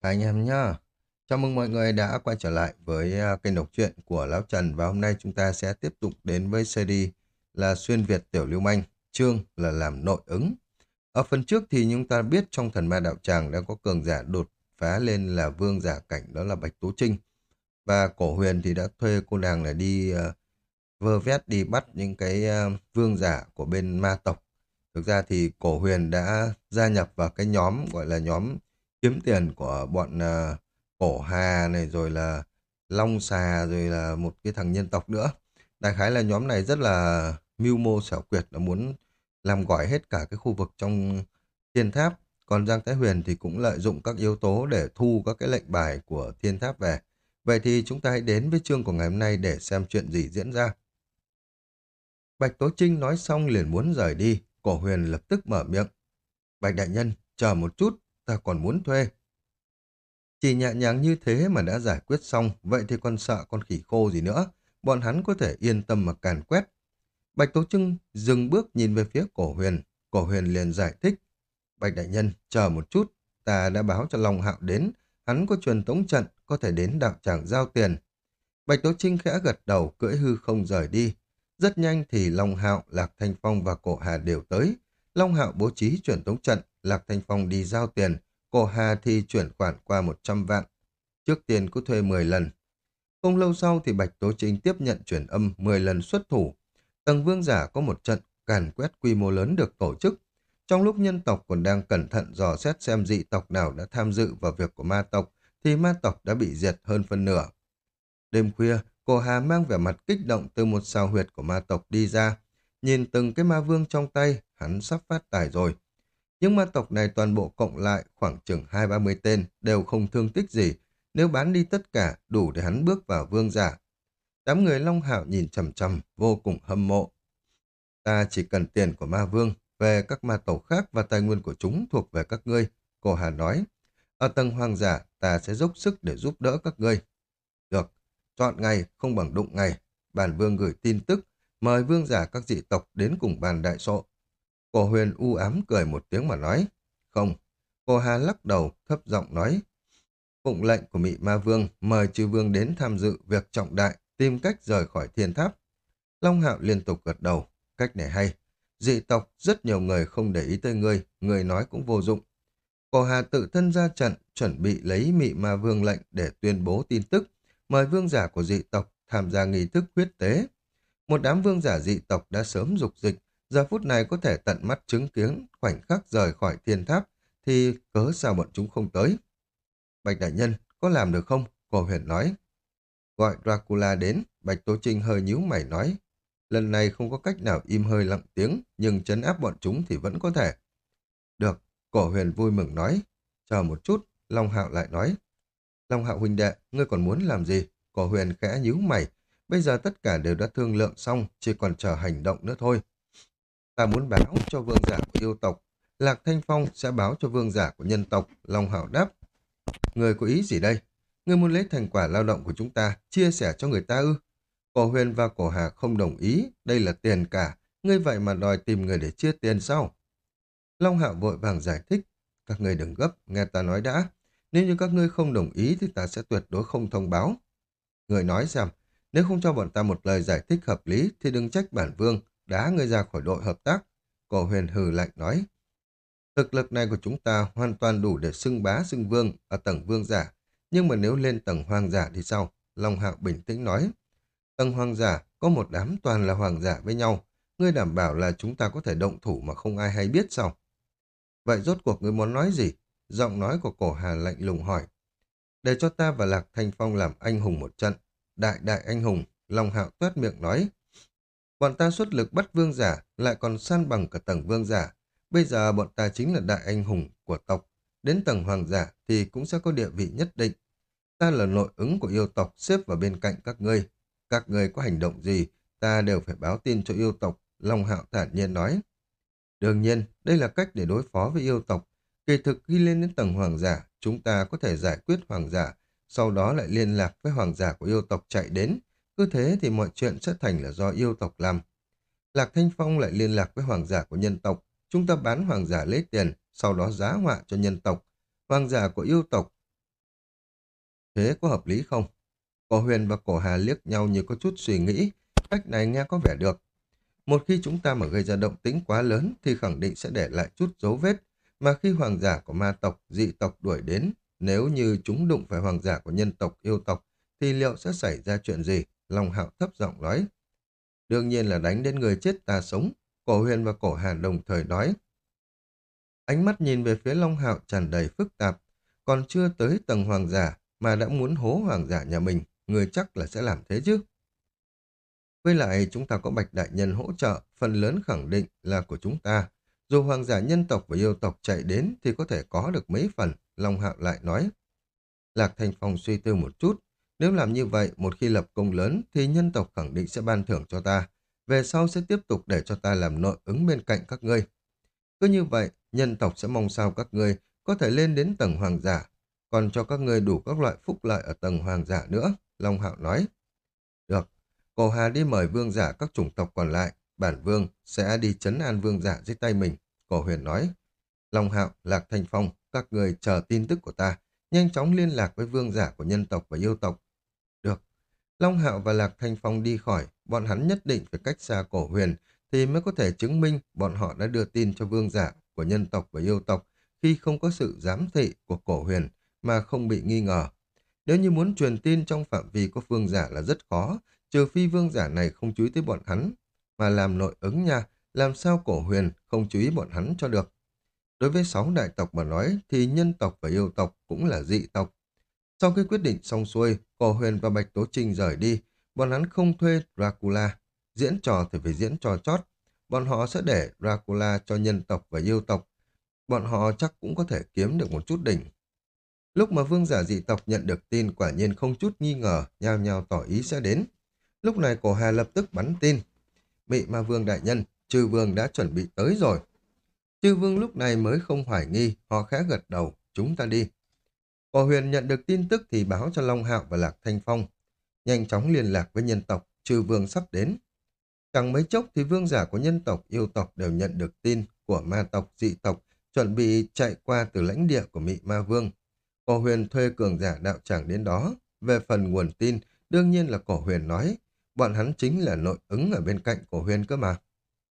Anh em nhá. Chào mừng mọi người đã quay trở lại với à, kênh đọc truyện của Lão Trần và hôm nay chúng ta sẽ tiếp tục đến với series là Xuyên Việt Tiểu Lưu Manh, chương là làm nội ứng. Ở phần trước thì chúng ta biết trong thần ma đạo tràng đã có cường giả đột phá lên là vương giả cảnh đó là Bạch Tú Trinh. Và cổ huyền thì đã thuê cô nàng là đi uh, vơ vét đi bắt những cái uh, vương giả của bên ma tộc. Thực ra thì cổ huyền đã gia nhập vào cái nhóm gọi là nhóm kiếm tiền của bọn uh, cổ hà này rồi là long xà rồi là một cái thằng nhân tộc nữa. Đại khái là nhóm này rất là mưu mô xảo quyệt là muốn làm gỏi hết cả cái khu vực trong thiên tháp. Còn Giang Thái Huyền thì cũng lợi dụng các yếu tố để thu các cái lệnh bài của thiên tháp về. Vậy thì chúng ta hãy đến với chương của ngày hôm nay để xem chuyện gì diễn ra. Bạch Tố Trinh nói xong liền muốn rời đi, cổ huyền lập tức mở miệng. Bạch Đại Nhân, chờ một chút, ta còn muốn thuê. Chỉ nhẹ nhàng như thế mà đã giải quyết xong, vậy thì còn sợ con khỉ khô gì nữa. Bọn hắn có thể yên tâm mà càn quét. Bạch Tố Trưng dừng bước nhìn về phía cổ huyền. Cổ huyền liền giải thích. Bạch Đại Nhân, chờ một chút. Ta đã báo cho Long Hạo đến. Hắn có truyền tống trận, có thể đến đạo tràng giao tiền. Bạch Tố Trinh khẽ gật đầu, cưỡi hư không rời đi. Rất nhanh thì Long Hạo, Lạc Thanh Phong và Cổ Hà đều tới. Long Hạo bố trí truyền tống trận, Lạc Thanh Phong đi giao tiền, Cô Hà thì chuyển khoản qua 100 vạn. Trước tiền cứ thuê 10 lần. Không lâu sau thì Bạch Tố Trinh tiếp nhận chuyển âm 10 lần xuất thủ. Tầng vương giả có một trận càn quét quy mô lớn được tổ chức. Trong lúc nhân tộc còn đang cẩn thận dò xét xem dị tộc nào đã tham dự vào việc của ma tộc, thì ma tộc đã bị diệt hơn phân nửa. Đêm khuya, cô Hà mang vẻ mặt kích động từ một sao huyệt của ma tộc đi ra. Nhìn từng cái ma vương trong tay, hắn sắp phát tài rồi nhưng ma tộc này toàn bộ cộng lại khoảng chừng hai ba mươi tên, đều không thương tích gì. Nếu bán đi tất cả, đủ để hắn bước vào vương giả. Đám người Long Hạo nhìn chầm chầm, vô cùng hâm mộ. Ta chỉ cần tiền của ma vương, về các ma tộc khác và tài nguyên của chúng thuộc về các ngươi, cô Hà nói. Ở tầng hoàng giả, ta sẽ dốc sức để giúp đỡ các ngươi. Được, chọn ngày không bằng đụng ngày. Bản vương gửi tin tức, mời vương giả các dị tộc đến cùng bàn đại sộ. Cổ huyền u ám cười một tiếng mà nói. Không. Cô Hà lắc đầu, thấp giọng nói. Phụng lệnh của Mị Ma Vương mời chư vương đến tham dự việc trọng đại, tìm cách rời khỏi thiên tháp. Long Hạo liên tục gật đầu. Cách này hay. Dị tộc, rất nhiều người không để ý tới ngươi, người nói cũng vô dụng. Cổ Hà tự thân ra trận, chuẩn bị lấy Mị Ma Vương lệnh để tuyên bố tin tức, mời vương giả của dị tộc tham gia nghi thức huyết tế. Một đám vương giả dị tộc đã sớm dục dịch, giờ phút này có thể tận mắt chứng kiến khoảnh khắc rời khỏi thiên tháp, thì cớ sao bọn chúng không tới. Bạch Đại Nhân, có làm được không? Cổ huyền nói. Gọi Dracula đến, Bạch Tố Trinh hơi nhíu mày nói. Lần này không có cách nào im hơi lặng tiếng, nhưng chấn áp bọn chúng thì vẫn có thể. Được, cổ huyền vui mừng nói. Chờ một chút, Long Hạo lại nói. Long Hạo huynh đệ, ngươi còn muốn làm gì? Cổ huyền khẽ nhíu mày. Bây giờ tất cả đều đã thương lượng xong, chỉ còn chờ hành động nữa thôi. Ta muốn báo cho vương giả của yêu tộc. Lạc Thanh Phong sẽ báo cho vương giả của nhân tộc, Long Hảo đáp. Người có ý gì đây? Người muốn lấy thành quả lao động của chúng ta, chia sẻ cho người ta ư? Cổ huyền và cổ hà không đồng ý, đây là tiền cả. Ngươi vậy mà đòi tìm người để chia tiền sao? Long Hạo vội vàng giải thích. Các ngươi đừng gấp, nghe ta nói đã. Nếu như các ngươi không đồng ý thì ta sẽ tuyệt đối không thông báo. Người nói rằng, nếu không cho bọn ta một lời giải thích hợp lý thì đừng trách bản vương, đá ngươi ra khỏi đội hợp tác. Cổ huyền hừ lạnh nói. Thực lực này của chúng ta hoàn toàn đủ để xưng bá xưng vương ở tầng vương giả. Nhưng mà nếu lên tầng hoàng giả thì sao? Long Hạo bình tĩnh nói. Tầng hoàng giả có một đám toàn là hoàng giả với nhau. Ngươi đảm bảo là chúng ta có thể động thủ mà không ai hay biết sao? Vậy rốt cuộc ngươi muốn nói gì? Giọng nói của cổ hà lạnh lùng hỏi. Để cho ta và Lạc Thanh Phong làm anh hùng một trận. Đại đại anh hùng, Long Hạo tuét miệng nói. Bọn ta xuất lực bắt vương giả, lại còn san bằng cả tầng vương giả. Bây giờ bọn ta chính là đại anh hùng của tộc. Đến tầng hoàng giả thì cũng sẽ có địa vị nhất định. Ta là nội ứng của yêu tộc xếp vào bên cạnh các ngươi. Các ngươi có hành động gì, ta đều phải báo tin cho yêu tộc, Long Hạo thản nhiên nói. Đương nhiên, đây là cách để đối phó với yêu tộc. Kỳ thực khi lên đến tầng hoàng giả, chúng ta có thể giải quyết hoàng giả, sau đó lại liên lạc với hoàng giả của yêu tộc chạy đến, cứ thế thì mọi chuyện sẽ thành là do yêu tộc làm. Lạc Thanh Phong lại liên lạc với hoàng giả của nhân tộc. Chúng ta bán hoàng giả lấy tiền, sau đó giá họa cho nhân tộc. Hoàng giả của yêu tộc thế có hợp lý không? Cổ huyền và cổ hà liếc nhau như có chút suy nghĩ, cách này nghe có vẻ được. Một khi chúng ta mà gây ra động tĩnh quá lớn thì khẳng định sẽ để lại chút dấu vết, mà khi hoàng giả của ma tộc, dị tộc đuổi đến, nếu như chúng đụng phải hoàng giả của nhân tộc, yêu tộc, thì liệu sẽ xảy ra chuyện gì? Long hạo thấp giọng nói. Đương nhiên là đánh đến người chết ta sống, cổ huyền và cổ hà đồng thời nói. Ánh mắt nhìn về phía Long hạo tràn đầy phức tạp, còn chưa tới tầng hoàng giả mà đã muốn hố hoàng giả nhà mình, người chắc là sẽ làm thế chứ. Với lại chúng ta có bạch đại nhân hỗ trợ, phần lớn khẳng định là của chúng ta. Dù hoàng giả nhân tộc và yêu tộc chạy đến thì có thể có được mấy phần, Long Hạo lại nói. Lạc Thành Phong suy tư một chút, nếu làm như vậy, một khi lập công lớn thì nhân tộc khẳng định sẽ ban thưởng cho ta. Về sau sẽ tiếp tục để cho ta làm nội ứng bên cạnh các ngươi. Cứ như vậy, nhân tộc sẽ mong sao các ngươi có thể lên đến tầng hoàng giả, còn cho các ngươi đủ các loại phúc lợi ở tầng hoàng giả nữa, Long Hạo nói. Được, Cổ Hà đi mời vương giả các chủng tộc còn lại, bản vương sẽ đi chấn an vương giả dưới tay mình, Cổ Huyền nói. Long Hạo, Lạc Thanh Phong, các người chờ tin tức của ta, nhanh chóng liên lạc với vương giả của nhân tộc và yêu tộc. Long Hạo và Lạc Thanh Phong đi khỏi, bọn hắn nhất định phải cách xa cổ huyền, thì mới có thể chứng minh bọn họ đã đưa tin cho vương giả của nhân tộc và yêu tộc khi không có sự giám thị của cổ huyền mà không bị nghi ngờ. Nếu như muốn truyền tin trong phạm vi của vương giả là rất khó, trừ phi vương giả này không chú ý tới bọn hắn, mà làm nội ứng nha, làm sao cổ huyền không chú ý bọn hắn cho được. Đối với sáu đại tộc mà nói thì nhân tộc và yêu tộc cũng là dị tộc. Sau khi quyết định xong xuôi, cổ huyền và Bạch Tố Trinh rời đi, bọn hắn không thuê Dracula. Diễn trò thì phải diễn trò chót. Bọn họ sẽ để Dracula cho nhân tộc và yêu tộc. Bọn họ chắc cũng có thể kiếm được một chút đỉnh. Lúc mà vương giả dị tộc nhận được tin quả nhiên không chút nghi ngờ, nhao nhao tỏ ý sẽ đến. Lúc này cổ hà lập tức bắn tin. Mị ma vương đại nhân, trừ vương đã chuẩn bị tới rồi. Trừ vương lúc này mới không hoài nghi, họ khẽ gật đầu, chúng ta đi. Cổ huyền nhận được tin tức thì báo cho Long Hạo và Lạc Thanh Phong. Nhanh chóng liên lạc với nhân tộc, trừ vương sắp đến. Chẳng mấy chốc thì vương giả của nhân tộc, yêu tộc đều nhận được tin của ma tộc, dị tộc, chuẩn bị chạy qua từ lãnh địa của Mị Ma Vương. Cổ huyền thuê cường giả đạo tràng đến đó. Về phần nguồn tin, đương nhiên là cổ huyền nói, bọn hắn chính là nội ứng ở bên cạnh cổ huyền cơ mà.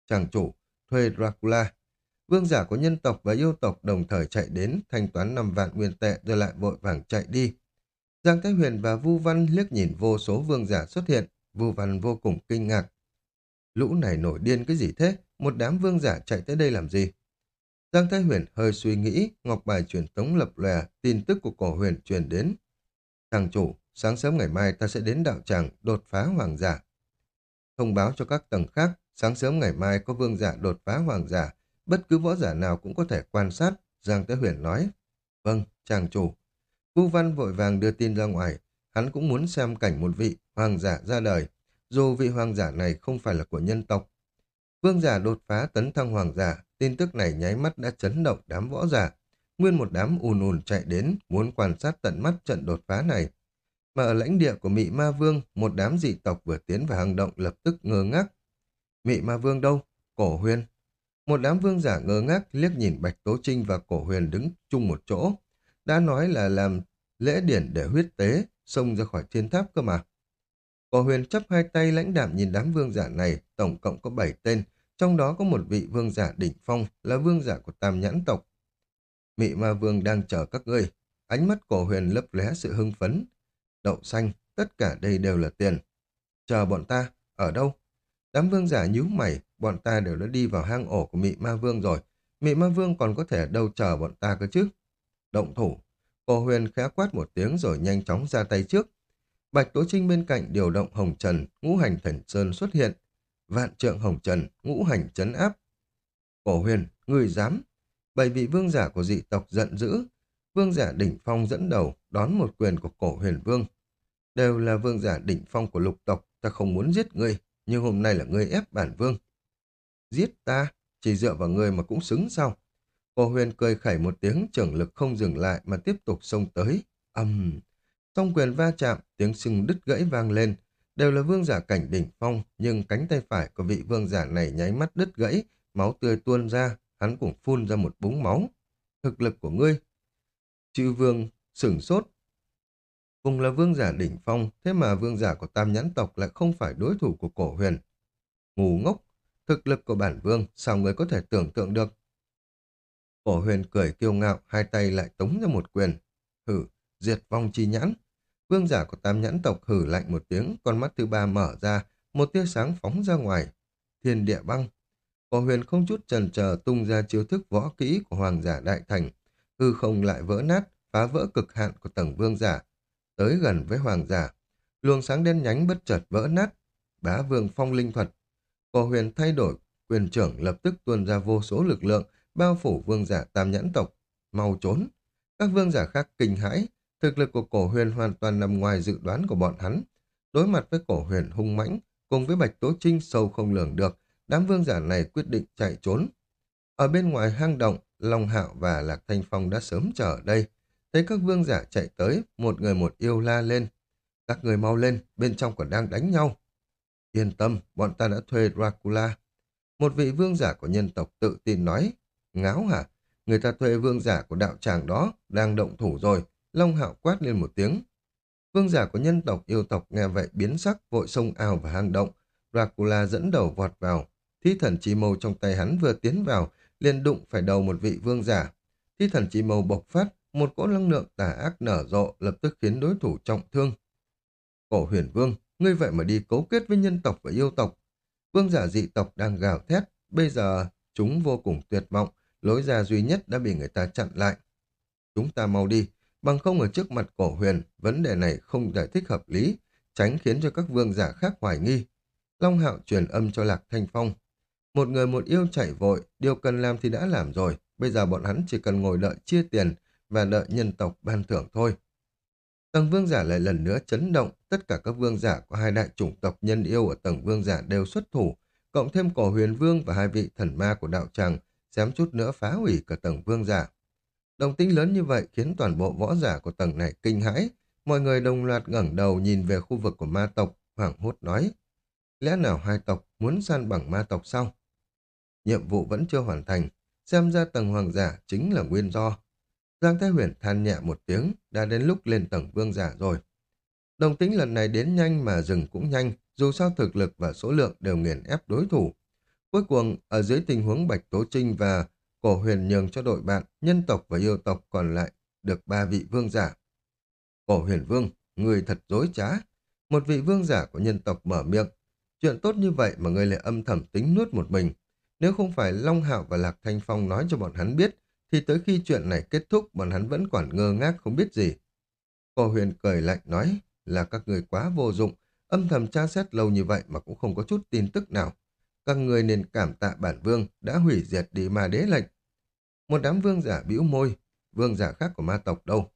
Chàng chủ, thuê Dracula. Vương giả của nhân tộc và yêu tộc đồng thời chạy đến, thanh toán 5 vạn nguyên tệ rồi lại vội vàng chạy đi. Giang Thái Huyền và Vu Văn liếc nhìn vô số vương giả xuất hiện, Vu Văn vô cùng kinh ngạc. Lũ này nổi điên cái gì thế? Một đám vương giả chạy tới đây làm gì? Giang Thái Huyền hơi suy nghĩ, ngọc bài truyền tống lập lòe, tin tức của cổ huyền truyền đến. Thằng chủ, sáng sớm ngày mai ta sẽ đến đạo tràng đột phá hoàng giả. Thông báo cho các tầng khác, sáng sớm ngày mai có vương giả đột phá hoàng giả, bất cứ võ giả nào cũng có thể quan sát, Giang Thế Huyền nói. Vâng, chàng chủ. Vu Văn vội vàng đưa tin ra ngoài, hắn cũng muốn xem cảnh một vị hoàng giả ra đời, dù vị hoàng giả này không phải là của nhân tộc. Vương giả đột phá tấn thăng hoàng giả, tin tức này nháy mắt đã chấn động đám võ giả. Nguyên một đám ùn ùn chạy đến, muốn quan sát tận mắt trận đột phá này. Mà ở lãnh địa của Mị Ma Vương, một đám dị tộc vừa tiến vào hang động lập tức ngơ ngác. Mị Ma Vương đâu? Cổ huyền. Một đám vương giả ngơ ngác liếc nhìn Bạch Tố Trinh và Cổ Huyền đứng chung một chỗ. Đã nói là làm lễ điển để huyết tế, xông ra khỏi thiên tháp cơ mà. Cổ Huyền chấp hai tay lãnh đạm nhìn đám vương giả này, tổng cộng có bảy tên, trong đó có một vị vương giả đỉnh phong là vương giả của tam nhãn tộc. Mị ma vương đang chờ các ngươi. Ánh mắt cổ huyền lấp lóe sự hưng phấn. Đậu xanh, tất cả đây đều là tiền. Chờ bọn ta, ở đâu? Đám vương giả nhíu mày, bọn ta đều đã đi vào hang ổ của Mị Ma Vương rồi. Mị Ma Vương còn có thể đâu chờ bọn ta cơ chứ? Động thủ. Cổ huyền khẽ quát một tiếng rồi nhanh chóng ra tay trước. Bạch Tố Trinh bên cạnh điều động Hồng Trần, ngũ hành thần sơn xuất hiện. Vạn trượng Hồng Trần, ngũ hành chấn áp. Cổ huyền, người dám. Bảy vị vương giả của dị tộc giận dữ. Vương giả đỉnh phong dẫn đầu đón một quyền của cổ huyền vương. Đều là vương giả đỉnh phong của lục tộc, ta không muốn giết ngươi, nhưng hôm nay là ngươi ép bản vương. Giết ta, chỉ dựa vào ngươi mà cũng xứng sao? Cổ huyền cười khẩy một tiếng trưởng lực không dừng lại mà tiếp tục xông tới. Âm! Um. Song quyền va chạm, tiếng sưng đứt gãy vang lên. Đều là vương giả cảnh đỉnh phong, nhưng cánh tay phải của vị vương giả này nháy mắt đứt gãy, máu tươi tuôn ra, hắn cũng phun ra một búng máu. Thực lực của ngươi. chữ vương sửng sốt. Cùng là vương giả đỉnh phong, thế mà vương giả của tam nhãn tộc lại không phải đối thủ của cổ huyền. Ngu ngốc, thực lực của bản vương, sao người có thể tưởng tượng được? Cổ huyền cười kiêu ngạo, hai tay lại tống ra một quyền. Hử, diệt vong chi nhãn. Vương giả của tam nhãn tộc hử lạnh một tiếng, con mắt thứ ba mở ra, một tia sáng phóng ra ngoài. Thiên địa băng. Cổ huyền không chút chần chờ tung ra chiêu thức võ kỹ của hoàng giả đại thành. Hư không lại vỡ nát, phá vỡ cực hạn của tầng vương giả. Tới gần với hoàng giả. Luồng sáng đen nhánh bất chợt vỡ nát. Bá vương phong linh thuật. Cổ huyền thay đổi, quyền trưởng lập tức tuôn ra vô số lực lượng, bao phủ vương giả tam nhãn tộc. Mau trốn. Các vương giả khác kinh hãi, thực lực của cổ huyền hoàn toàn nằm ngoài dự đoán của bọn hắn. Đối mặt với cổ huyền hung mãnh, cùng với Bạch Tố Trinh sâu không lường được, đám vương giả này quyết định chạy trốn. Ở bên ngoài hang động, Long Hạo và Lạc Thanh Phong đã sớm chờ ở đây. Thấy các vương giả chạy tới, một người một yêu la lên. Các người mau lên, bên trong còn đang đánh nhau. Yên tâm, bọn ta đã thuê Dracula. Một vị vương giả của nhân tộc tự tin nói. Ngáo hả? Người ta thuê vương giả của đạo tràng đó, đang động thủ rồi. Long Hạo quát lên một tiếng. Vương giả của nhân tộc yêu tộc nghe vậy biến sắc, vội sông ào và hang động. Dracula dẫn đầu vọt vào. thi thần chi mâu trong tay hắn vừa tiến vào, liền đụng phải đầu một vị vương giả. thi thần chi mâu bộc phát, một cỗ năng lượng tà ác nở rộ lập tức khiến đối thủ trọng thương. Cổ huyền vương, ngươi vậy mà đi cấu kết với nhân tộc và yêu tộc. Vương giả dị tộc đang gào thét, bây giờ chúng vô cùng tuyệt vọng, lối ra duy nhất đã bị người ta chặn lại. Chúng ta mau đi, bằng không ở trước mặt cổ huyền, vấn đề này không giải thích hợp lý, tránh khiến cho các vương giả khác hoài nghi. Long hạo truyền âm cho Lạc Thanh Phong. Một người một yêu chạy vội, điều cần làm thì đã làm rồi, bây giờ bọn hắn chỉ cần ngồi đợi chia tiền và đợi nhân tộc ban thưởng thôi. Tầng vương giả lại lần nữa chấn động, tất cả các vương giả của hai đại chủng tộc nhân yêu ở tầng vương giả đều xuất thủ, cộng thêm cổ huyền vương và hai vị thần ma của đạo tràng, xém chút nữa phá hủy cả tầng vương giả. Đồng tính lớn như vậy khiến toàn bộ võ giả của tầng này kinh hãi, mọi người đồng loạt ngẩng đầu nhìn về khu vực của ma tộc, hoảng hốt nói. Lẽ nào hai tộc muốn san bằng ma tộc sao? Nhiệm vụ vẫn chưa hoàn thành, xem ra tầng hoàng giả chính là nguyên do. Giang Thái Huyền than nhẹ một tiếng, đã đến lúc lên tầng vương giả rồi. Đồng tính lần này đến nhanh mà dừng cũng nhanh, dù sao thực lực và số lượng đều nghiền ép đối thủ. Cuối cùng, ở dưới tình huống Bạch Tố Trinh và Cổ Huyền nhường cho đội bạn, nhân tộc và yêu tộc còn lại được ba vị vương giả. Cổ Huyền Vương, người thật dối trá. Một vị vương giả của nhân tộc mở miệng. Chuyện tốt như vậy mà người lại âm thầm tính nuốt một mình. Nếu không phải Long Hạo và Lạc Thanh Phong nói cho bọn hắn biết, thì tới khi chuyện này kết thúc bọn hắn vẫn còn ngơ ngác không biết gì. Cổ huyền cười lạnh nói là các người quá vô dụng, âm thầm tra xét lâu như vậy mà cũng không có chút tin tức nào. Các người nên cảm tạ bản vương đã hủy diệt đi ma đế lệnh. Một đám vương giả bĩu môi, vương giả khác của ma tộc đâu.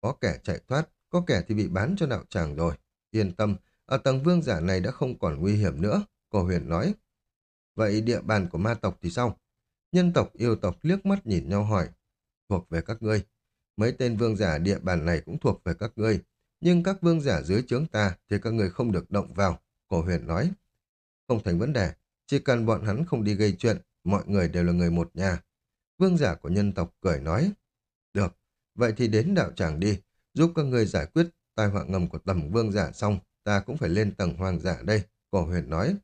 Có kẻ chạy thoát, có kẻ thì bị bán cho đạo tràng rồi. Yên tâm, ở tầng vương giả này đã không còn nguy hiểm nữa, cổ huyền nói. Vậy địa bàn của ma tộc thì sao? Nhân tộc yêu tộc liếc mắt nhìn nhau hỏi. Thuộc về các ngươi. Mấy tên vương giả địa bàn này cũng thuộc về các ngươi. Nhưng các vương giả dưới trướng ta thì các ngươi không được động vào. Cổ huyền nói. Không thành vấn đề. Chỉ cần bọn hắn không đi gây chuyện, mọi người đều là người một nhà. Vương giả của nhân tộc cười nói. Được, vậy thì đến đạo tràng đi, giúp các ngươi giải quyết tai họa ngầm của tầm vương giả xong, ta cũng phải lên tầng hoàng giả đây, cổ huyền nói.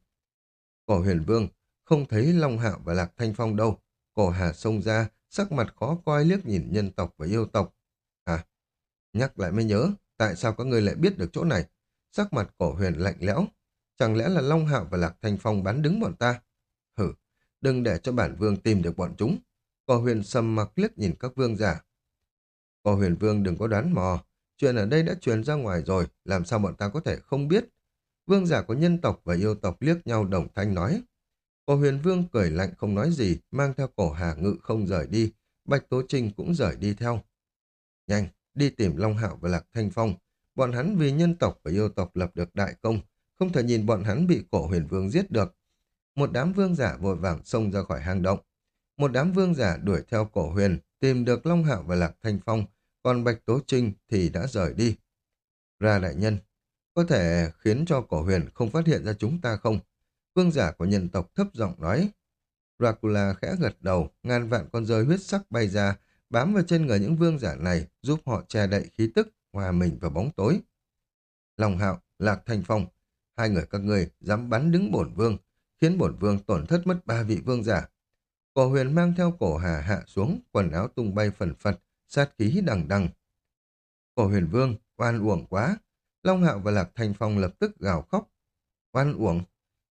Cổ huyền vương, không thấy Long Hạo và Lạc Thanh Phong đâu. Cổ Hà xông ra, sắc mặt khó coi liếc nhìn nhân tộc và yêu tộc. À, nhắc lại mới nhớ, tại sao các người lại biết được chỗ này? Sắc mặt cổ huyền lạnh lẽo. Chẳng lẽ là Long Hạo và Lạc Thanh Phong bắn đứng bọn ta? Hử, đừng để cho bản vương tìm được bọn chúng. Cổ huyền sầm mặc liếc nhìn các vương giả. Cổ huyền vương đừng có đoán mò. Chuyện ở đây đã truyền ra ngoài rồi, làm sao bọn ta có thể không biết? Vương giả của nhân tộc và yêu tộc liếc nhau đồng thanh nói. Cổ huyền vương cười lạnh không nói gì, mang theo cổ hà ngự không rời đi. Bạch Tố Trinh cũng rời đi theo. Nhanh, đi tìm Long Hạo và Lạc Thanh Phong. Bọn hắn vì nhân tộc và yêu tộc lập được đại công, không thể nhìn bọn hắn bị cổ huyền vương giết được. Một đám vương giả vội vàng xông ra khỏi hang động. Một đám vương giả đuổi theo cổ huyền, tìm được Long Hạo và Lạc Thanh Phong, còn Bạch Tố Trinh thì đã rời đi. Ra đại nhân, có thể khiến cho cổ huyền không phát hiện ra chúng ta không? Vương giả của nhân tộc thấp giọng nói. Dracula khẽ gật đầu, ngàn vạn con rơi huyết sắc bay ra, bám vào trên người những vương giả này, giúp họ che đậy khí tức, hòa mình vào bóng tối. Long Hạo, Lạc Thanh Phong, hai người các ngươi dám bắn đứng bổn vương, khiến bổn vương tổn thất mất ba vị vương giả. Cổ huyền mang theo cổ hà hạ xuống, quần áo tung bay phần phật, sát khí đằng đằng. Cổ huyền vương, oan uổng quá. Long Hạo và Lạc Thanh Phong lập tức gào khóc. Oan uổng,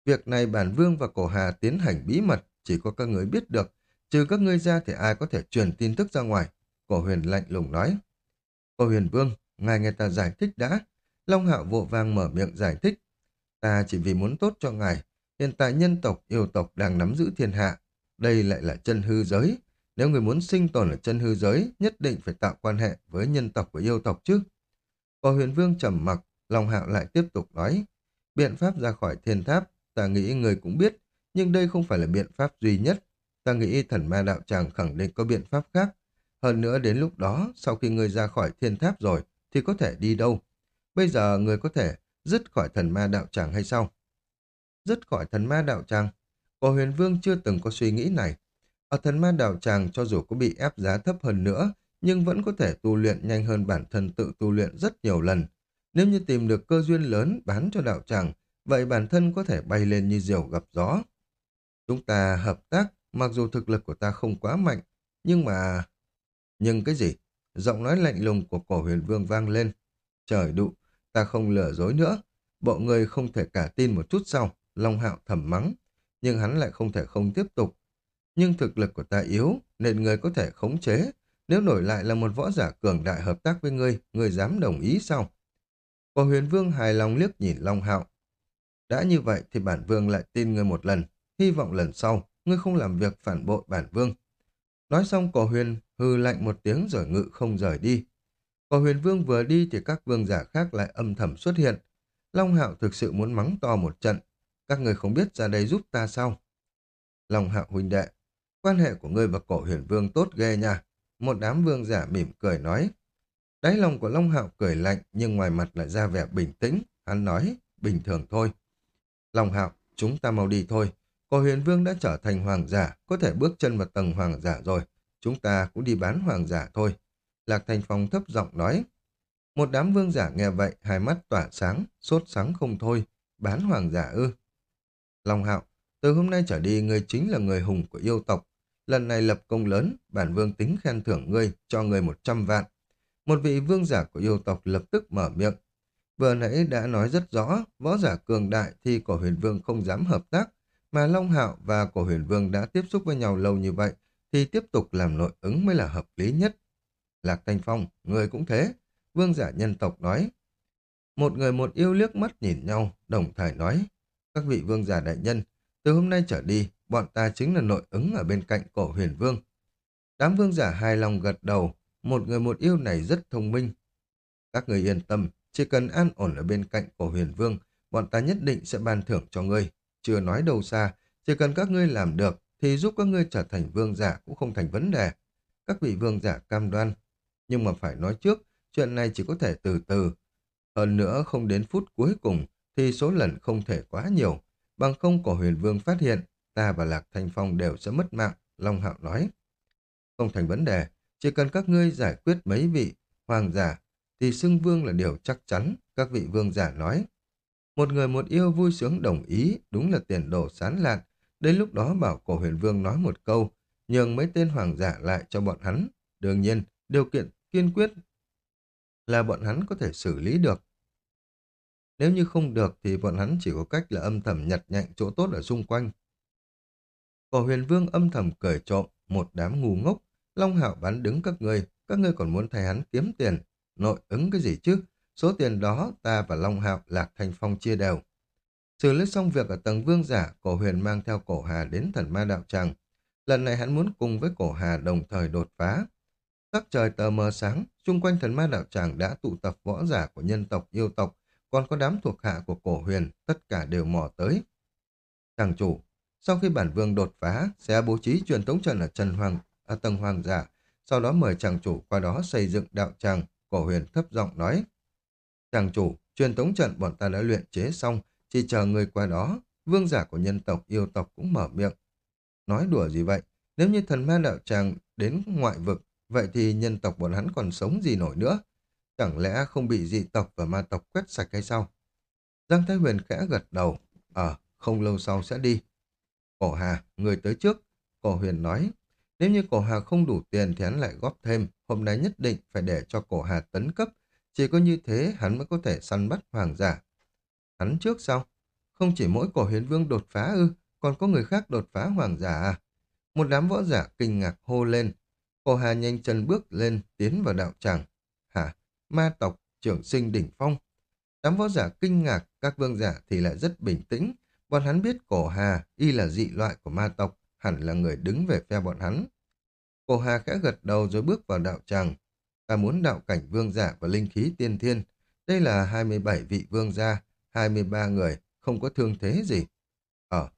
việc này bản vương và cổ hà tiến hành bí mật, chỉ có các người biết được. Trừ các ngươi ra thì ai có thể truyền tin tức ra ngoài. Cổ huyền lạnh lùng nói. Cổ huyền vương, ngài nghe ta giải thích đã. Long Hạo vội vàng mở miệng giải thích. Ta chỉ vì muốn tốt cho ngài. Hiện tại nhân tộc, yêu tộc đang nắm giữ thiên hạ. Đây lại là chân hư giới. Nếu người muốn sinh tồn ở chân hư giới, nhất định phải tạo quan hệ với nhân tộc và yêu tộc chứ. Cổ huyền vương trầm mặc, Long Hạo lại tiếp tục nói. Biện pháp ra khỏi thiên tháp, ta nghĩ người cũng biết, nhưng đây không phải là biện pháp duy nhất. Ta nghĩ thần ma đạo tràng khẳng định có biện pháp khác. Hơn nữa đến lúc đó, sau khi người ra khỏi thiên tháp rồi, thì có thể đi đâu? Bây giờ người có thể dứt khỏi thần ma đạo tràng hay sao? Dứt khỏi thần ma đạo tràng? Cổ huyền vương chưa từng có suy nghĩ này. Ở thần ma đạo tràng cho dù có bị ép giá thấp hơn nữa, nhưng vẫn có thể tu luyện nhanh hơn bản thân tự tu luyện rất nhiều lần. Nếu như tìm được cơ duyên lớn bán cho đạo tràng, vậy bản thân có thể bay lên như diều gặp gió. Chúng ta hợp tác, mặc dù thực lực của ta không quá mạnh, nhưng mà... Nhưng cái gì? Giọng nói lạnh lùng của cổ huyền vương vang lên. Trời đụ, ta không lừa dối nữa. Bộ người không thể cả tin một chút sau. Long hạo thầm mắng. Nhưng hắn lại không thể không tiếp tục. Nhưng thực lực của ta yếu, nên người có thể khống chế. Nếu nổi lại là một võ giả cường đại hợp tác với ngươi, ngươi dám đồng ý sao? Cổ huyền vương hài lòng liếc nhìn Long hạo. Đã như vậy thì bản vương lại tin ngươi một lần. Hy vọng lần sau, ngươi không làm việc phản bội bản vương. Nói xong cổ huyền hư lạnh một tiếng rồi ngự không rời đi. Cổ huyền vương vừa đi thì các vương giả khác lại âm thầm xuất hiện. Long hạo thực sự muốn mắng to một trận. Các người không biết ra đây giúp ta sao? Long hạo huynh đệ, quan hệ của ngươi và cổ huyền vương tốt ghê nha. Một đám vương giả mỉm cười nói. Đáy lòng của Long hạo cười lạnh nhưng ngoài mặt lại ra vẻ bình tĩnh. Hắn nói, bình thường thôi. Long hạo, chúng ta mau đi thôi. Cổ huyền vương đã trở thành hoàng giả, có thể bước chân vào tầng hoàng giả rồi. Chúng ta cũng đi bán hoàng giả thôi. Lạc Thành Phong thấp giọng nói. Một đám vương giả nghe vậy, hai mắt tỏa sáng, sốt sáng không thôi. Bán hoàng giả ư. Long hạo, từ hôm nay trở đi ngươi chính là người hùng của yêu tộc. Lần này lập công lớn, bản vương tính khen thưởng ngươi, cho ngươi một trăm vạn. Một vị vương giả của yêu tộc lập tức mở miệng. Vừa nãy đã nói rất rõ, võ giả cường đại thì cổ huyền vương không dám hợp tác, mà Long Hạo và cổ huyền vương đã tiếp xúc với nhau lâu như vậy, thì tiếp tục làm nội ứng mới là hợp lý nhất. Lạc Thanh Phong, người cũng thế. Vương giả nhân tộc nói. Một người một yêu liếc mắt nhìn nhau, đồng thời nói. Các vị vương giả đại nhân, từ hôm nay trở đi, bọn ta chính là nội ứng ở bên cạnh cổ huyền vương. Đám vương giả hài lòng gật đầu, một người một yêu này rất thông minh. Các người yên tâm, chỉ cần an ổn ở bên cạnh cổ huyền vương, bọn ta nhất định sẽ ban thưởng cho ngươi. Chưa nói đâu xa, chỉ cần các ngươi làm được, thì giúp các ngươi trở thành vương giả cũng không thành vấn đề. Các vị vương giả cam đoan. Nhưng mà phải nói trước, chuyện này chỉ có thể từ từ. Hơn nữa không đến phút cuối cùng thì số lần không thể quá nhiều. Bằng không cổ huyền vương phát hiện, ta và Lạc Thanh Phong đều sẽ mất mạng, Long Hạo nói. Không thành vấn đề, chỉ cần các ngươi giải quyết mấy vị hoàng giả thì xưng vương là điều chắc chắn, các vị vương giả nói. Một người một yêu vui sướng đồng ý, đúng là tiền đồ sán lạn, Đến lúc đó bảo cổ huyền vương nói một câu, nhường mấy tên hoàng giả lại cho bọn hắn. Đương nhiên, điều kiện kiên quyết là bọn hắn có thể xử lý được. Nếu như không được thì bọn hắn chỉ có cách là âm thầm nhặt nhạnh chỗ tốt ở xung quanh. Cổ huyền vương âm thầm cười trộm, một đám ngu ngốc, Long Hạo bán đứng các ngươi, các ngươi còn muốn thay hắn kiếm tiền, nội ứng cái gì chứ? Số tiền đó ta và Long Hạo Lạc Thành Phong chia đều. Xử lý xong việc ở tầng vương giả, cổ huyền mang theo cổ hà đến thần ma đạo tràng. Lần này hắn muốn cùng với cổ hà đồng thời đột phá. Sắc trời tờ mờ sáng, xung quanh thần ma đạo tràng đã tụ tập võ giả của nhân tộc yêu tộc, còn có đám thuộc hạ của cổ huyền, tất cả đều mò tới. Tràng chủ, sau khi bản vương đột phá, sẽ bố trí truyền tống trận ở Trần Hoàng, ở tầng hoàng giả, sau đó mời Tràng chủ qua đó xây dựng đạo tràng, cổ huyền thấp giọng nói. Chàng chủ, truyền tống trận bọn ta đã luyện chế xong, chỉ chờ người qua đó, vương giả của nhân tộc yêu tộc cũng mở miệng. Nói đùa gì vậy? Nếu như thần ma đạo tràng đến ngoại vực, vậy thì nhân tộc bọn hắn còn sống gì nổi nữa? Chẳng lẽ không bị dị tộc và ma tộc quét sạch hay sao? Giang Thái Huyền khẽ gật đầu. Ờ, không lâu sau sẽ đi. Cổ Hà, người tới trước. Cổ Huyền nói. Nếu như cổ Hà không đủ tiền thì hắn lại góp thêm. Hôm nay nhất định phải để cho cổ Hà tấn cấp. Chỉ có như thế hắn mới có thể săn bắt hoàng giả. Hắn trước sau Không chỉ mỗi cổ hiến vương đột phá ư, còn có người khác đột phá hoàng giả à? Một đám võ giả kinh ngạc hô lên. Cổ Hà nhanh chân bước lên, tiến vào đạo tràng. Hả? Ma tộc, trưởng sinh đỉnh phong. Đám võ giả kinh ngạc, các vương giả thì lại rất bình tĩnh. Bọn hắn biết cổ Hà, y là dị loại của ma tộc, hẳn là người đứng về phe bọn hắn. Cổ Hà khẽ gật đầu rồi bước vào đạo tràng. Ta muốn đạo cảnh vương giả và linh khí tiên thiên. Đây là 27 vị vương gia, 23 người, không có thương thế gì. Ờ, Ở,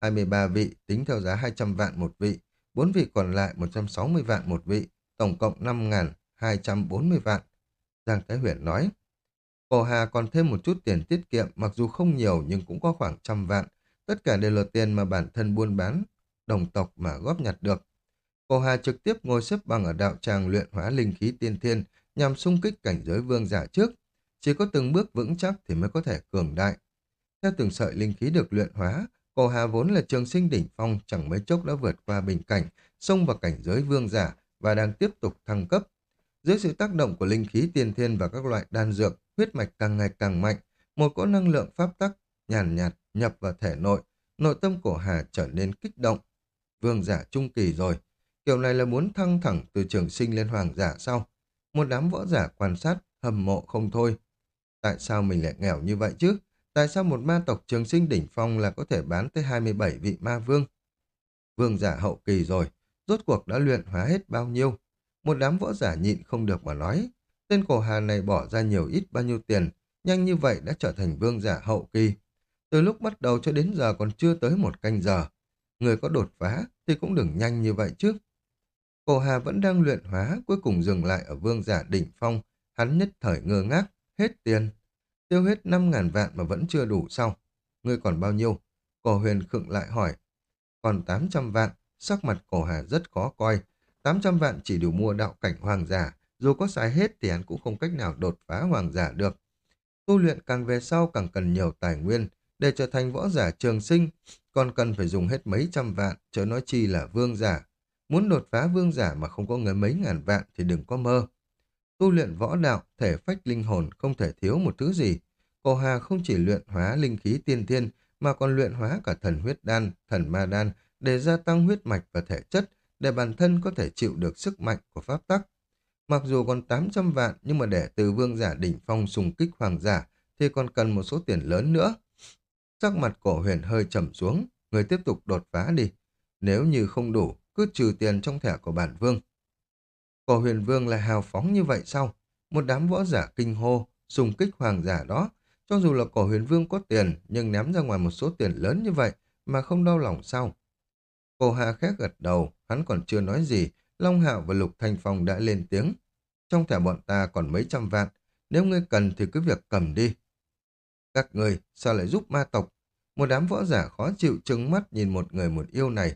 23 vị tính theo giá 200 vạn một vị, 4 vị còn lại 160 vạn một vị, tổng cộng 5.240 vạn. Giang Thái Huyền nói, Cổ Hà còn thêm một chút tiền tiết kiệm, mặc dù không nhiều nhưng cũng có khoảng trăm vạn. Tất cả đều là tiền mà bản thân buôn bán, đồng tộc mà góp nhặt được. Cổ Hà trực tiếp ngồi xếp bằng ở đạo tràng luyện hóa linh khí tiên thiên nhằm xung kích cảnh giới vương giả trước. Chỉ có từng bước vững chắc thì mới có thể cường đại. Theo từng sợi linh khí được luyện hóa, Cổ Hà vốn là trường sinh đỉnh phong chẳng mấy chốc đã vượt qua bình cảnh, xông vào cảnh giới vương giả và đang tiếp tục thăng cấp. Dưới sự tác động của linh khí tiên thiên và các loại đan dược, huyết mạch càng ngày càng mạnh, một cỗ năng lượng pháp tắc nhàn nhạt, nhập vào thể nội, nội tâm cổ Hà trở nên kích động. Vương giả trung kỳ rồi, kiểu này là muốn thăng thẳng từ trường sinh lên hoàng giả sao? Một đám võ giả quan sát, hâm mộ không thôi. Tại sao mình lại nghèo như vậy chứ? Tại sao một ma tộc trường sinh đỉnh phong là có thể bán tới 27 vị ma vương? Vương giả hậu kỳ rồi, rốt cuộc đã luyện hóa hết bao nhiêu? Một đám võ giả nhịn không được mà nói. Tên cổ hà này bỏ ra nhiều ít bao nhiêu tiền, nhanh như vậy đã trở thành vương giả hậu kỳ. Từ lúc bắt đầu cho đến giờ còn chưa tới một canh giờ. Người có đột phá thì cũng đừng nhanh như vậy chứ. Cổ hà vẫn đang luyện hóa, cuối cùng dừng lại ở vương giả đỉnh phong. Hắn nhất thời ngơ ngác, hết tiền. Tiêu hết 5.000 vạn mà vẫn chưa đủ sao? Ngươi còn bao nhiêu? Cổ huyền khựng lại hỏi. Còn 800 vạn, sắc mặt cổ hà rất khó coi. 800 vạn chỉ đủ mua đạo cảnh hoàng giả, dù có xài hết thì hắn cũng không cách nào đột phá hoàng giả được. Tu luyện càng về sau càng cần nhiều tài nguyên, để trở thành võ giả trường sinh, còn cần phải dùng hết mấy trăm vạn, chớ nói chi là vương giả. Muốn đột phá vương giả mà không có người mấy ngàn vạn thì đừng có mơ. Tu luyện võ đạo, thể phách linh hồn không thể thiếu một thứ gì. Cổ Hà không chỉ luyện hóa linh khí tiên thiên mà còn luyện hóa cả thần huyết đan, thần ma đan để gia tăng huyết mạch và thể chất để bản thân có thể chịu được sức mạnh của pháp tắc. Mặc dù còn 800 vạn nhưng mà để từ vương giả đỉnh phong sùng kích hoàng giả thì còn cần một số tiền lớn nữa. Sắc mặt cổ huyền hơi trầm xuống, người tiếp tục đột phá đi. Nếu như không đủ, cứ trừ tiền trong thẻ của bản vương. Cổ huyền vương lại hào phóng như vậy sao? Một đám võ giả kinh hô, sùng kích hoàng giả đó. Cho dù là cổ huyền vương có tiền, nhưng ném ra ngoài một số tiền lớn như vậy mà không đau lòng sao? Cổ hạ khét gật đầu, hắn còn chưa nói gì, Long Hạo và Lục Thanh Phong đã lên tiếng. Trong thẻ bọn ta còn mấy trăm vạn, nếu ngươi cần thì cứ việc cầm đi. Các người sao lại giúp ma tộc? Một đám võ giả khó chịu trừng mắt nhìn một người một yêu này.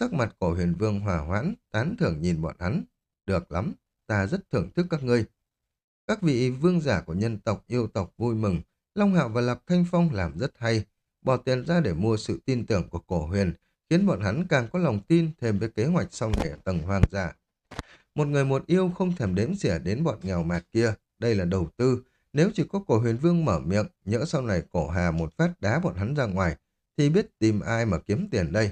Sắc mặt cổ huyền vương hòa hoãn, tán thưởng nhìn bọn hắn. Được lắm, ta rất thưởng thức các ngươi. Các vị vương giả của nhân tộc yêu tộc vui mừng, Long Hạo và Lạp Thanh Phong làm rất hay, bỏ tiền ra để mua sự tin tưởng của cổ huyền, khiến bọn hắn càng có lòng tin thêm với kế hoạch sau này ở tầng hoàng giả. Một người một yêu không thèm đếm xỉa đến bọn nghèo mạt kia, đây là đầu tư. Nếu chỉ có cổ huyền vương mở miệng, nhỡ sau này cổ hà một phát đá bọn hắn ra ngoài, thì biết tìm ai mà kiếm tiền đây.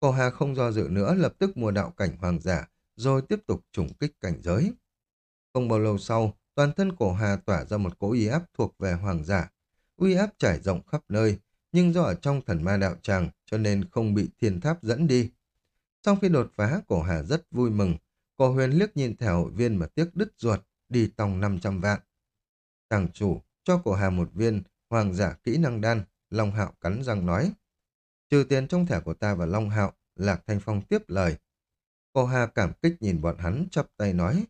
Cổ hà không do dự nữa, lập tức mua đạo cảnh hoàng giả, rồi tiếp tục trùng kích cảnh giới. Không bao lâu sau, toàn thân cổ hà tỏa ra một cỗ uy áp thuộc về hoàng giả. Uy áp trải rộng khắp nơi, nhưng do ở trong thần ma đạo tràng cho nên không bị thiên tháp dẫn đi. Sau khi đột phá, cổ hà rất vui mừng. Cổ huyền liếc nhìn theo hội viên mà tiếc đứt ruột, đi tòng 500 vạn. Tàng chủ cho cổ hà một viên hoàng giả kỹ năng đan, Long Hạo cắn răng nói. Trừ tiền trong thẻ của ta và Long Hạo, Lạc Thanh Phong tiếp lời. Cổ hà cảm kích nhìn bọn hắn chắp tay nói.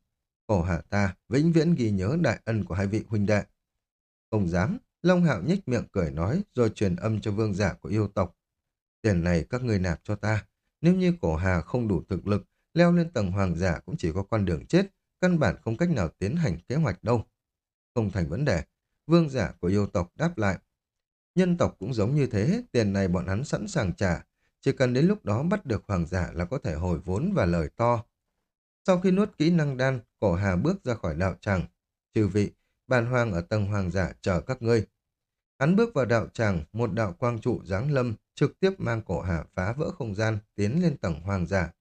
Cổ hà ta vĩnh viễn ghi nhớ đại ân của hai vị huynh đệ. Không dám, Long Hạo nhếch miệng cười nói rồi truyền âm cho vương giả của yêu tộc. Tiền này các người nạp cho ta. Nếu như cổ hà không đủ thực lực, leo lên tầng hoàng giả cũng chỉ có con đường chết, căn bản không cách nào tiến hành kế hoạch đâu. Không thành vấn đề, vương giả của yêu tộc đáp lại. Nhân tộc cũng giống như thế, tiền này bọn hắn sẵn sàng trả, chỉ cần đến lúc đó bắt được hoàng giả là có thể hồi vốn và lời to. Sau khi nuốt kỹ năng đan, cổ hà bước ra khỏi đạo tràng. Trừ vị, bàn hoàng ở tầng hoàng giả chờ các ngươi. Hắn bước vào đạo tràng, một đạo quang trụ giáng lâm, trực tiếp mang cổ hà phá vỡ không gian, tiến lên tầng hoàng giả.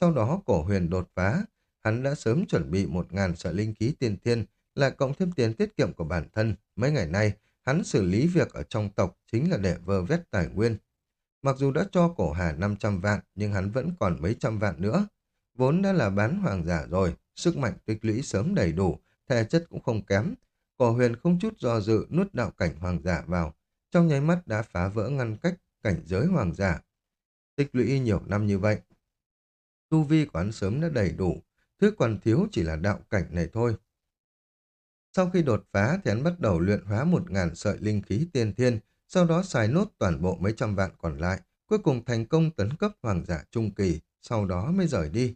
Sau đó cổ huyền đột phá, hắn đã sớm chuẩn bị một ngàn sợi linh khí tiên thiên, lại cộng thêm tiền tiết kiệm của bản thân. Mấy ngày nay, hắn xử lý việc ở trong tộc chính là để vơ vét tài nguyên. Mặc dù đã cho cổ hà 500 vạn, nhưng hắn vẫn còn mấy trăm vạn nữa. Vốn đã là bán hoàng giả rồi, sức mạnh tích lũy sớm đầy đủ, thể chất cũng không kém. Cổ huyền không chút do dự nuốt đạo cảnh hoàng giả vào, trong nháy mắt đã phá vỡ ngăn cách cảnh giới hoàng giả. Tích lũy nhiều năm như vậy. Tu vi của hắn sớm đã đầy đủ, thứ còn thiếu chỉ là đạo cảnh này thôi. Sau khi đột phá thì hắn bắt đầu luyện hóa một ngàn sợi linh khí tiên thiên, sau đó xài nốt toàn bộ mấy trăm vạn còn lại, cuối cùng thành công tấn cấp hoàng giả trung kỳ, sau đó mới rời đi.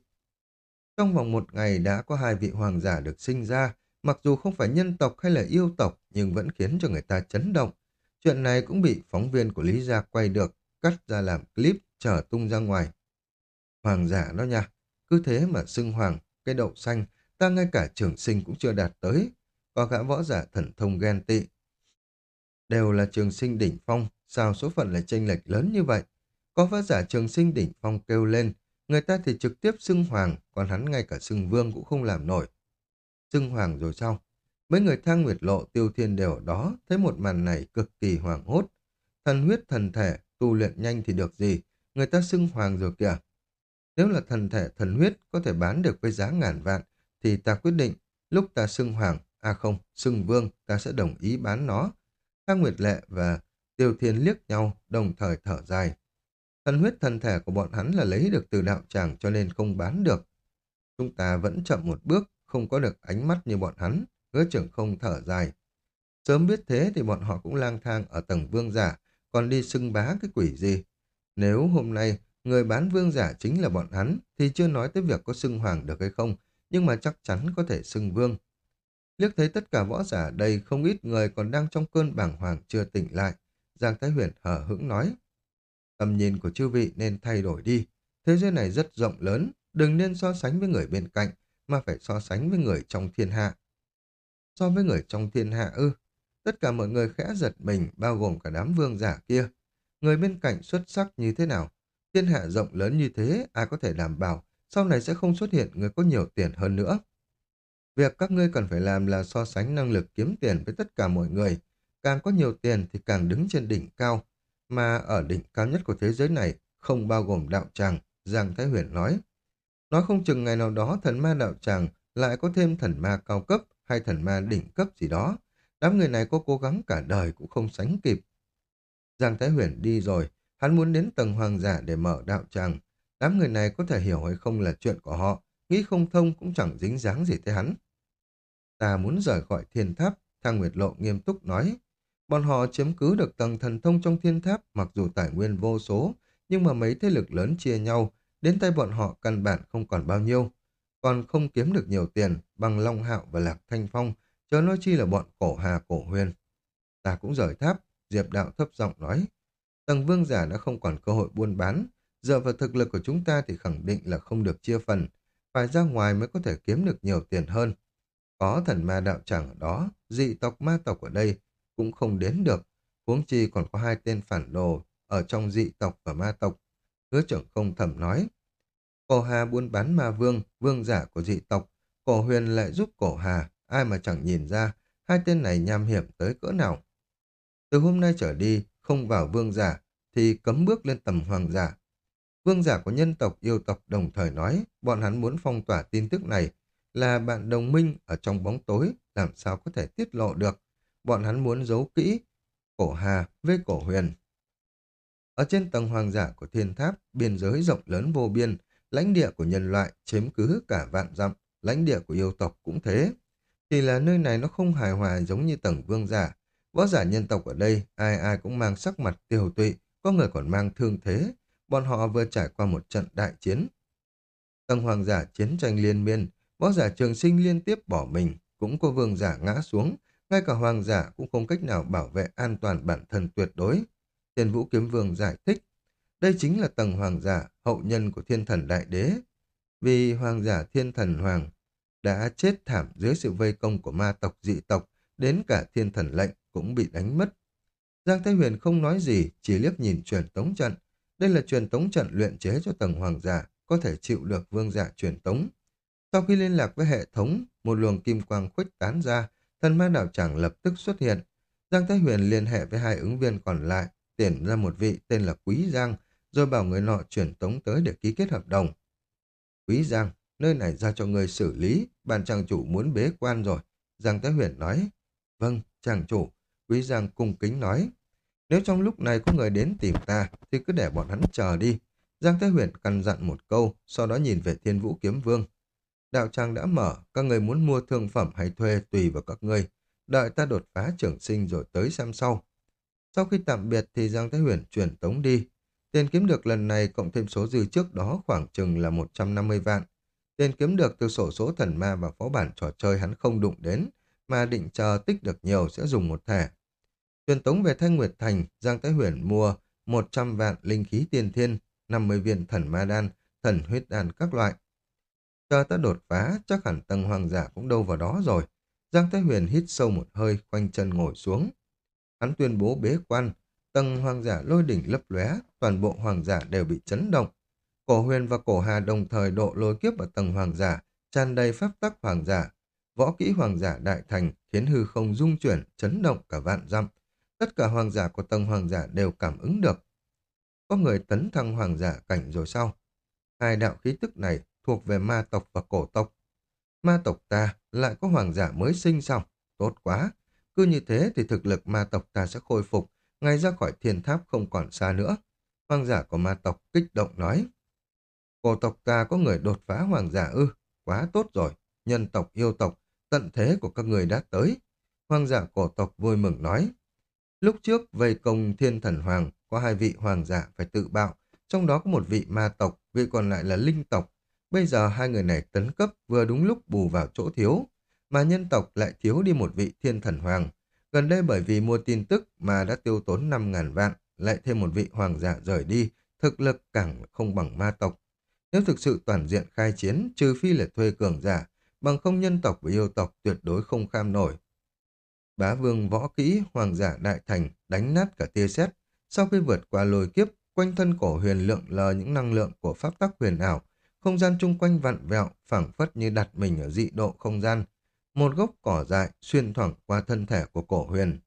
Trong vòng một ngày đã có hai vị hoàng giả được sinh ra, mặc dù không phải nhân tộc hay là yêu tộc nhưng vẫn khiến cho người ta chấn động. Chuyện này cũng bị phóng viên của Lý Gia quay được, cắt ra làm clip, trở tung ra ngoài. Hoàng giả đó nha, cứ thế mà xưng hoàng, cái đậu xanh, ta ngay cả trưởng sinh cũng chưa đạt tới và gã võ giả thần thông ghen tị. Đều là trường sinh đỉnh phong, sao số phận lại chênh lệch lớn như vậy? Có võ giả trường sinh đỉnh phong kêu lên, người ta thì trực tiếp xưng hoàng, còn hắn ngay cả xưng vương cũng không làm nổi. Xưng hoàng rồi sao? Mấy người thang nguyệt lộ tiêu thiên đều ở đó, thấy một màn này cực kỳ hoàng hốt. Thần huyết thần thể, tu luyện nhanh thì được gì, người ta xưng hoàng rồi kìa. Nếu là thần thể thần huyết có thể bán được với giá ngàn vạn, thì ta quyết định, lúc ta xưng hoàng, à không, xưng vương, ta sẽ đồng ý bán nó. Thang Nguyệt Lệ và Tiêu Thiên liếc nhau, đồng thời thở dài. Thần huyết thần thể của bọn hắn là lấy được từ đạo tràng cho nên không bán được. Chúng ta vẫn chậm một bước, không có được ánh mắt như bọn hắn, hứa trưởng không thở dài. Sớm biết thế thì bọn họ cũng lang thang ở tầng vương giả, còn đi xưng bá cái quỷ gì. Nếu hôm nay người bán vương giả chính là bọn hắn, thì chưa nói tới việc có xưng hoàng được hay không, nhưng mà chắc chắn có thể xưng vương. Liếc thấy tất cả võ giả đây không ít người còn đang trong cơn bàng hoàng chưa tỉnh lại. Giang Thái Huyền hở hững nói. Tầm nhìn của chư vị nên thay đổi đi. Thế giới này rất rộng lớn, đừng nên so sánh với người bên cạnh, mà phải so sánh với người trong thiên hạ. So với người trong thiên hạ ư, tất cả mọi người khẽ giật mình, bao gồm cả đám vương giả kia. Người bên cạnh xuất sắc như thế nào? Thiên hạ rộng lớn như thế, ai có thể đảm bảo sau này sẽ không xuất hiện người có nhiều tiền hơn nữa. Việc các ngươi cần phải làm là so sánh năng lực kiếm tiền với tất cả mọi người. Càng có nhiều tiền thì càng đứng trên đỉnh cao. Mà ở đỉnh cao nhất của thế giới này không bao gồm đạo tràng, Giang Thái Huyền nói. Nói không chừng ngày nào đó thần ma đạo tràng lại có thêm thần ma cao cấp hay thần ma đỉnh cấp gì đó. Đám người này có cố gắng cả đời cũng không sánh kịp. Giang Thái Huyền đi rồi, hắn muốn đến tầng hoàng giả để mở đạo tràng. Đám người này có thể hiểu hay không là chuyện của họ, nghĩ không thông cũng chẳng dính dáng gì tới hắn. Ta muốn rời khỏi thiên tháp, Thang Nguyệt Lộ nghiêm túc nói. Bọn họ chiếm cứ được tầng thần thông trong thiên tháp mặc dù tài nguyên vô số, nhưng mà mấy thế lực lớn chia nhau, đến tay bọn họ căn bản không còn bao nhiêu. Còn không kiếm được nhiều tiền bằng Long Hạo và Lạc Thanh Phong, chớ nói chi là bọn cổ hà cổ huyền. Ta cũng rời tháp, Diệp Đạo thấp giọng nói. Tầng vương giả đã không còn cơ hội buôn bán, dựa vào thực lực của chúng ta thì khẳng định là không được chia phần, phải ra ngoài mới có thể kiếm được nhiều tiền hơn. Có thần ma đạo tràng ở đó, dị tộc ma tộc ở đây cũng không đến được. Huống chi còn có hai tên phản đồ ở trong dị tộc và ma tộc. Hứa trưởng không thầm nói. Cổ Hà buôn bán ma vương, vương giả của dị tộc. Cổ huyền lại giúp cổ Hà, ai mà chẳng nhìn ra hai tên này nham hiểm tới cỡ nào. Từ hôm nay trở đi, không vào vương giả, thì cấm bước lên tầm hoàng giả. Vương giả của nhân tộc yêu tộc đồng thời nói, bọn hắn muốn phong tỏa tin tức này là bạn đồng minh ở trong bóng tối, làm sao có thể tiết lộ được. Bọn hắn muốn giấu kỹ cổ hà với cổ huyền. Ở trên tầng hoàng giả của thiên tháp, biên giới rộng lớn vô biên, lãnh địa của nhân loại chiếm cứ cả vạn dặm, lãnh địa của yêu tộc cũng thế. Chỉ là nơi này nó không hài hòa giống như tầng vương giả. Võ giả nhân tộc ở đây, ai ai cũng mang sắc mặt tiêu tụy, có người còn mang thương thế. Bọn họ vừa trải qua một trận đại chiến. Tầng hoàng giả chiến tranh liên miên, võ giả trường sinh liên tiếp bỏ mình, cũng có vương giả ngã xuống, ngay cả hoàng giả cũng không cách nào bảo vệ an toàn bản thân tuyệt đối. Thiên vũ kiếm vương giải thích, đây chính là tầng hoàng giả, hậu nhân của thiên thần đại đế. Vì hoàng giả thiên thần hoàng đã chết thảm dưới sự vây công của ma tộc dị tộc, đến cả thiên thần lệnh cũng bị đánh mất. Giang Thái Huyền không nói gì, chỉ liếc nhìn truyền tống trận. Đây là truyền tống trận luyện chế cho tầng hoàng giả, có thể chịu được vương giả truyền tống. Sau khi liên lạc với hệ thống, một luồng kim quang khuếch tán ra, thần ma đạo tràng lập tức xuất hiện. Giang Thái Huyền liên hệ với hai ứng viên còn lại, tuyển ra một vị tên là Quý Giang, rồi bảo người nọ chuyển tống tới để ký kết hợp đồng. Quý Giang, nơi này giao cho người xử lý, bàn chàng chủ muốn bế quan rồi. Giang Thái Huyền nói, vâng, chàng chủ. Quý Giang cung kính nói, nếu trong lúc này có người đến tìm ta, thì cứ để bọn hắn chờ đi. Giang Thái Huyền căn dặn một câu, sau đó nhìn về Thiên Vũ Kiếm Vương. Đạo tràng đã mở, các người muốn mua thương phẩm hay thuê tùy vào các người. Đợi ta đột phá trưởng sinh rồi tới xem sau. Sau khi tạm biệt thì Giang Thái Huyền chuyển tống đi. Tiền kiếm được lần này cộng thêm số dư trước đó khoảng chừng là 150 vạn. Tiền kiếm được từ sổ số thần ma và phó bản trò chơi hắn không đụng đến, mà định chờ tích được nhiều sẽ dùng một thẻ. Truyền tống về Thanh Nguyệt Thành, Giang Thái Huyền mua 100 vạn linh khí tiên thiên, 50 viên thần ma đan, thần huyết đan các loại. Chờ ta đột phá, chắc hẳn tầng hoàng giả cũng đâu vào đó rồi. Giang Thái Huyền hít sâu một hơi, khoanh chân ngồi xuống. Hắn tuyên bố bế quan, tầng hoàng giả lôi đỉnh lấp lóe, toàn bộ hoàng giả đều bị chấn động. Cổ huyền và cổ hà đồng thời độ lôi kiếp ở tầng hoàng giả, tràn đầy pháp tắc hoàng giả. Võ kỹ hoàng giả đại thành khiến hư không dung chuyển, chấn động cả vạn dặm. Tất cả hoàng giả của tầng hoàng giả đều cảm ứng được. Có người tấn thăng hoàng giả cảnh rồi sau Hai đạo khí tức này thuộc về ma tộc và cổ tộc. Ma tộc ta lại có hoàng giả mới sinh sao? Tốt quá! Cứ như thế thì thực lực ma tộc ta sẽ khôi phục, ngay ra khỏi thiên tháp không còn xa nữa. Hoàng giả của ma tộc kích động nói. Cổ tộc ta có người đột phá hoàng giả ư, quá tốt rồi. Nhân tộc, yêu tộc, tận thế của các người đã tới. Hoàng giả cổ tộc vui mừng nói. Lúc trước vây công thiên thần hoàng, có hai vị hoàng giả phải tự bạo, trong đó có một vị ma tộc, vị còn lại là linh tộc. Bây giờ hai người này tấn cấp vừa đúng lúc bù vào chỗ thiếu, mà nhân tộc lại thiếu đi một vị thiên thần hoàng. Gần đây bởi vì mua tin tức mà đã tiêu tốn 5.000 vạn, lại thêm một vị hoàng giả rời đi, thực lực càng không bằng ma tộc. Nếu thực sự toàn diện khai chiến, trừ phi là thuê cường giả, bằng không nhân tộc và yêu tộc tuyệt đối không kham nổi. Bá vương võ kỹ, hoàng giả đại thành, đánh nát cả tia sét. Sau khi vượt qua lôi kiếp, quanh thân cổ huyền lượng lờ những năng lượng của pháp tắc huyền ảo, không gian chung quanh vặn vẹo, phảng phất như đặt mình ở dị độ không gian. Một gốc cỏ dại xuyên thoảng qua thân thể của cổ huyền.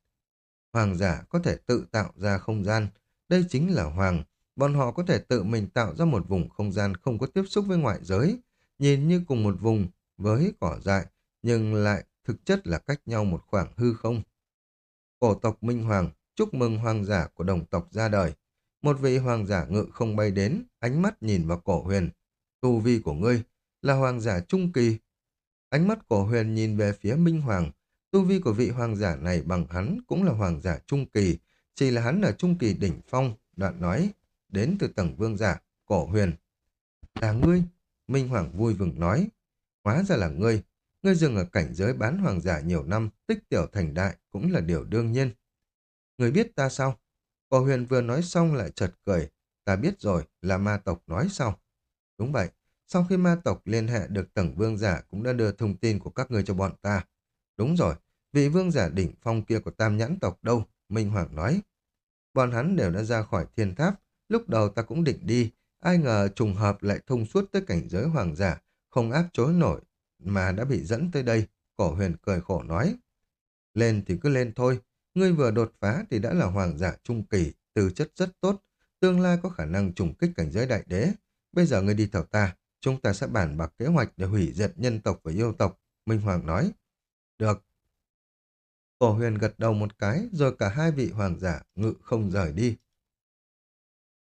Hoàng giả có thể tự tạo ra không gian. Đây chính là hoàng. Bọn họ có thể tự mình tạo ra một vùng không gian không có tiếp xúc với ngoại giới. Nhìn như cùng một vùng với cỏ dại, nhưng lại thực chất là cách nhau một khoảng hư không. Cổ tộc Minh Hoàng chúc mừng hoàng giả của đồng tộc ra đời. Một vị hoàng giả ngự không bay đến, ánh mắt nhìn vào cổ huyền. Tu vi của ngươi là hoàng giả trung kỳ. Ánh mắt của huyền nhìn về phía Minh Hoàng. Tu vi của vị hoàng giả này bằng hắn cũng là hoàng giả trung kỳ, chỉ là hắn là trung kỳ đỉnh phong, đoạn nói, đến từ tầng vương giả, cổ huyền. Là ngươi, Minh Hoàng vui vừng nói, hóa ra là ngươi, ngươi dừng ở cảnh giới bán hoàng giả nhiều năm, tích tiểu thành đại cũng là điều đương nhiên. Người biết ta sao? Cổ huyền vừa nói xong lại chợt cười, ta biết rồi, là ma tộc nói sau. Đúng vậy, sau khi ma tộc liên hệ được tầng vương giả cũng đã đưa thông tin của các người cho bọn ta. Đúng rồi, vị vương giả đỉnh phong kia của tam nhãn tộc đâu? Minh Hoàng nói. Bọn hắn đều đã ra khỏi thiên tháp, lúc đầu ta cũng định đi, ai ngờ trùng hợp lại thông suốt tới cảnh giới hoàng giả, không áp chối nổi, mà đã bị dẫn tới đây. Cổ huyền cười khổ nói. Lên thì cứ lên thôi, ngươi vừa đột phá thì đã là hoàng giả trung kỳ, từ chất rất tốt, tương lai có khả năng trùng kích cảnh giới đại đế. Bây giờ ngươi đi theo ta, chúng ta sẽ bàn bạc kế hoạch để hủy diệt nhân tộc và yêu tộc. Minh Hoàng nói. Được. Cổ huyền gật đầu một cái, rồi cả hai vị hoàng giả ngự không rời đi.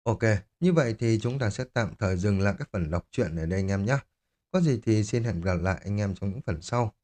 Ok, như vậy thì chúng ta sẽ tạm thời dừng lại các phần đọc truyện ở đây anh em nhé. Có gì thì xin hẹn gặp lại anh em trong những phần sau.